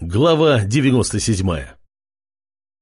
Глава 97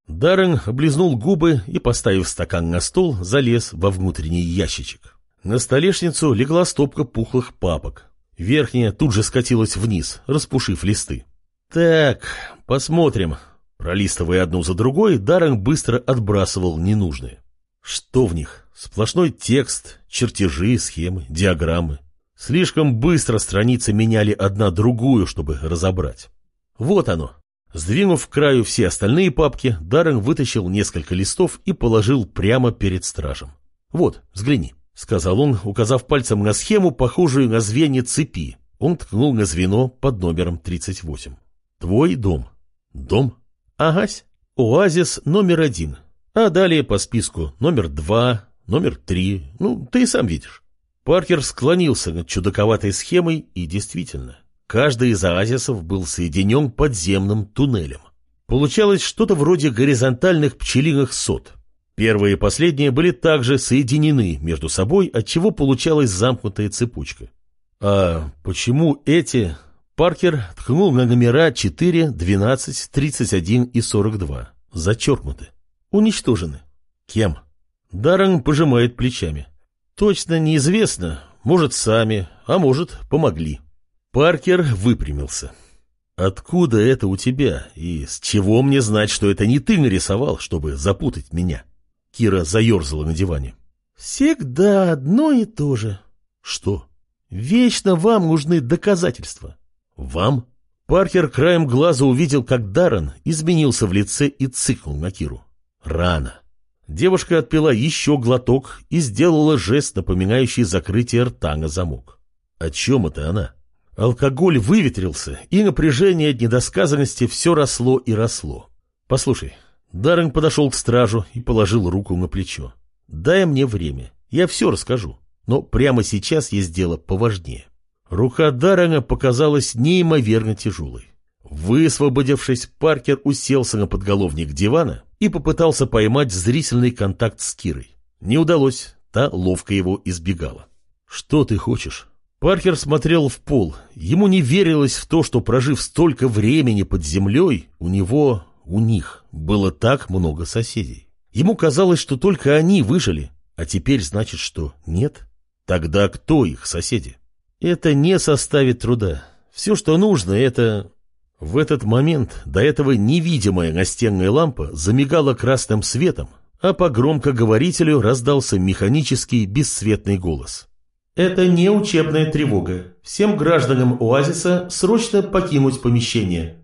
Даррен облизнул губы и, поставив стакан на стол, залез во внутренний ящичек. На столешницу легла стопка пухлых папок. Верхняя тут же скатилась вниз, распушив листы. «Так, посмотрим». Пролистывая одну за другой, Даррен быстро отбрасывал ненужные. Что в них? Сплошной текст, чертежи, схемы, диаграммы. Слишком быстро страницы меняли одна другую, чтобы разобрать. Вот оно. Сдвинув к краю все остальные папки, Даррен вытащил несколько листов и положил прямо перед стражем. «Вот, взгляни», — сказал он, указав пальцем на схему, похожую на звенья цепи. Он ткнул на звено под номером 38. «Твой дом». «Дом?» «Агась. Оазис номер один. А далее по списку номер два, номер три. Ну, ты и сам видишь». Паркер склонился над чудаковатой схемой, и действительно, каждый из оазисов был соединен подземным туннелем. Получалось что-то вроде горизонтальных пчелиных сот. Первые и последние были также соединены между собой, отчего получалась замкнутая цепочка. А почему эти... Паркер ткнул на номера 4, 12, 31 и 42. Зачеркнуты. Уничтожены. Кем? Даррен пожимает плечами. Точно неизвестно. Может, сами, а может, помогли. Паркер выпрямился. «Откуда это у тебя? И с чего мне знать, что это не ты нарисовал, чтобы запутать меня?» Кира заерзала на диване. «Всегда одно и то же». «Что?» «Вечно вам нужны доказательства». «Вам?» Паркер краем глаза увидел, как Даррен изменился в лице и цикнул на Киру. «Рано. Девушка отпила еще глоток и сделала жест, напоминающий закрытие рта на замок. О чем это она? Алкоголь выветрился, и напряжение от недосказанности все росло и росло. Послушай, Даррен подошел к стражу и положил руку на плечо. Дай мне время, я все расскажу, но прямо сейчас есть дело поважнее. Рука Даррена показалась неимоверно тяжелой. Высвободившись, Паркер уселся на подголовник дивана и попытался поймать зрительный контакт с Кирой. Не удалось, та ловко его избегала. «Что ты хочешь?» Паркер смотрел в пол. Ему не верилось в то, что, прожив столько времени под землей, у него, у них, было так много соседей. Ему казалось, что только они выжили, а теперь значит, что нет. Тогда кто их соседи? Это не составит труда. Все, что нужно, это в этот момент до этого невидимая настенная лампа замигала красным светом, а по громкоговорителю раздался механический бесцветный голос. «Это не учебная тревога. Всем гражданам оазиса срочно покинуть помещение.